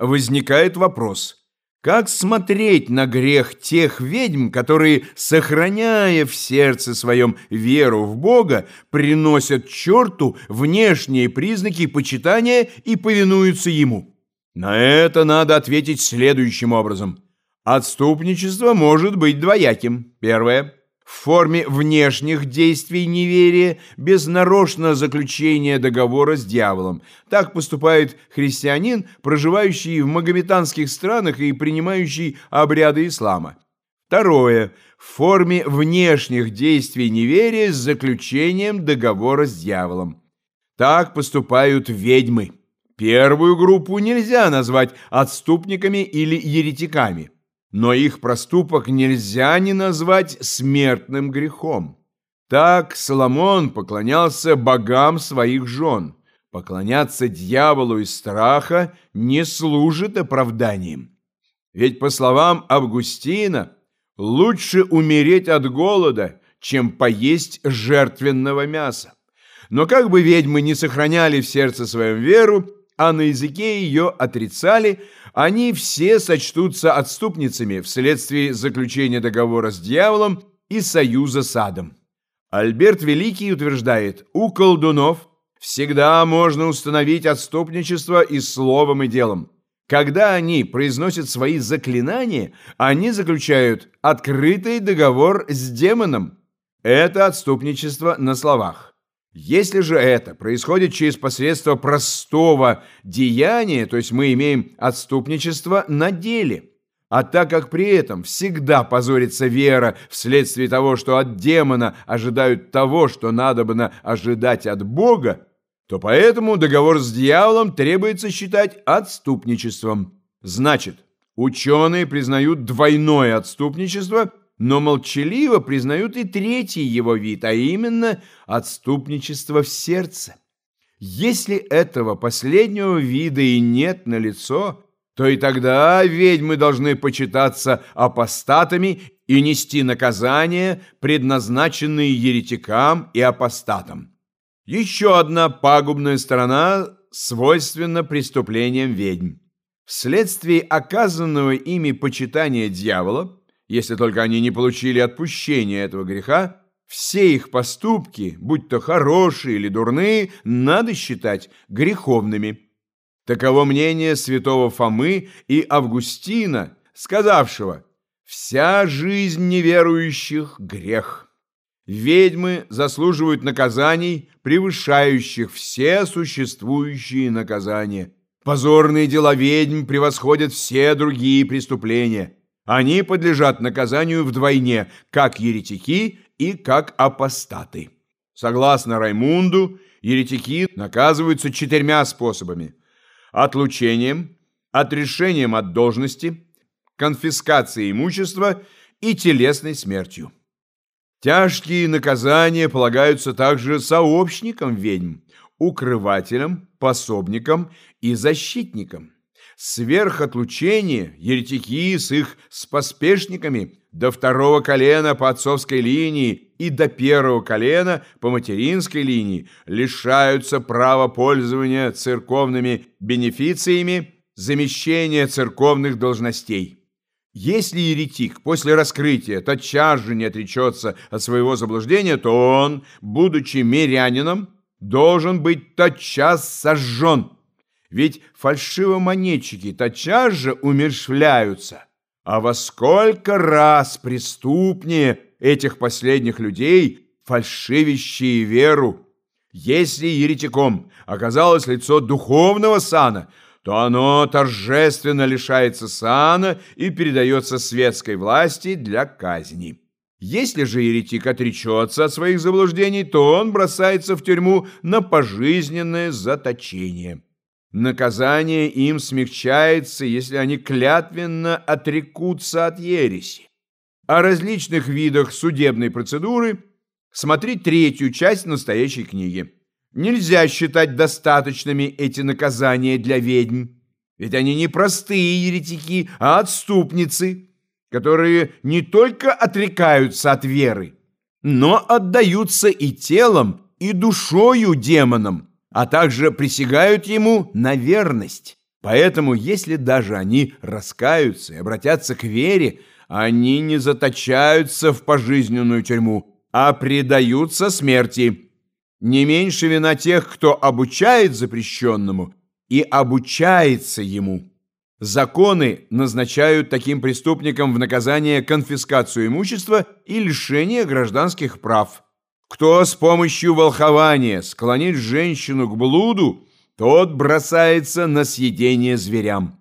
возникает вопрос, как смотреть на грех тех ведьм, которые, сохраняя в сердце своем веру в Бога, приносят черту внешние признаки почитания и повинуются ему? На это надо ответить следующим образом. Отступничество может быть двояким. Первое в форме внешних действий неверия без нарочного заключения договора с дьяволом. Так поступает христианин, проживающий в магометанских странах и принимающий обряды ислама. Второе. В форме внешних действий неверия с заключением договора с дьяволом. Так поступают ведьмы. Первую группу нельзя назвать отступниками или еретиками. Но их проступок нельзя не назвать смертным грехом. Так Соломон поклонялся богам своих жен. Поклоняться дьяволу из страха не служит оправданием. Ведь, по словам Августина, лучше умереть от голода, чем поесть жертвенного мяса. Но как бы ведьмы не сохраняли в сердце своем веру, а на языке ее отрицали – они все сочтутся отступницами вследствие заключения договора с дьяволом и союза с адом. Альберт Великий утверждает, у колдунов всегда можно установить отступничество и словом, и делом. Когда они произносят свои заклинания, они заключают открытый договор с демоном. Это отступничество на словах. Если же это происходит через посредство простого деяния, то есть мы имеем отступничество на деле, а так как при этом всегда позорится вера вследствие того, что от демона ожидают того, что надобно ожидать от Бога, то поэтому договор с дьяволом требуется считать отступничеством. Значит, ученые признают двойное отступничество – но молчаливо признают и третий его вид, а именно отступничество в сердце. Если этого последнего вида и нет на лицо, то и тогда ведьмы должны почитаться апостатами и нести наказания, предназначенные еретикам и апостатам. Еще одна пагубная сторона свойственна преступлениям ведьм. Вследствие оказанного ими почитания дьявола – если только они не получили отпущения этого греха, все их поступки, будь то хорошие или дурные, надо считать греховными. Таково мнение святого Фомы и Августина, сказавшего «Вся жизнь неверующих – грех». Ведьмы заслуживают наказаний, превышающих все существующие наказания. Позорные дела ведьм превосходят все другие преступления – они подлежат наказанию вдвойне, как еретики и как апостаты. Согласно Раймунду, еретики наказываются четырьмя способами. Отлучением, отрешением от должности, конфискацией имущества и телесной смертью. Тяжкие наказания полагаются также сообщникам ведьм, укрывателям, пособникам и защитникам сверхотлучение, еретики с их споспешниками до второго колена по отцовской линии и до первого колена по материнской линии лишаются права пользования церковными бенефициями, замещения церковных должностей. Если еретик после раскрытия тотчас же не отречется от своего заблуждения, то он, будучи мирянином, должен быть тотчас сожжен. Ведь фальшивомонетчики тотчас же умершвляются. А во сколько раз преступнее этих последних людей, фальшивящие веру. Если еретиком оказалось лицо духовного сана, то оно торжественно лишается сана и передается светской власти для казни. Если же еретик отречется от своих заблуждений, то он бросается в тюрьму на пожизненное заточение. Наказание им смягчается, если они клятвенно отрекутся от ереси. О различных видах судебной процедуры смотри третью часть настоящей книги. Нельзя считать достаточными эти наказания для ведьм, ведь они не простые еретики, а отступницы, которые не только отрекаются от веры, но отдаются и телом, и душою демонам, а также присягают ему на верность. Поэтому, если даже они раскаются и обратятся к вере, они не заточаются в пожизненную тюрьму, а предаются смерти. Не меньше вина тех, кто обучает запрещенному и обучается ему. Законы назначают таким преступникам в наказание конфискацию имущества и лишение гражданских прав. Кто с помощью волхования склонит женщину к блуду, тот бросается на съедение зверям.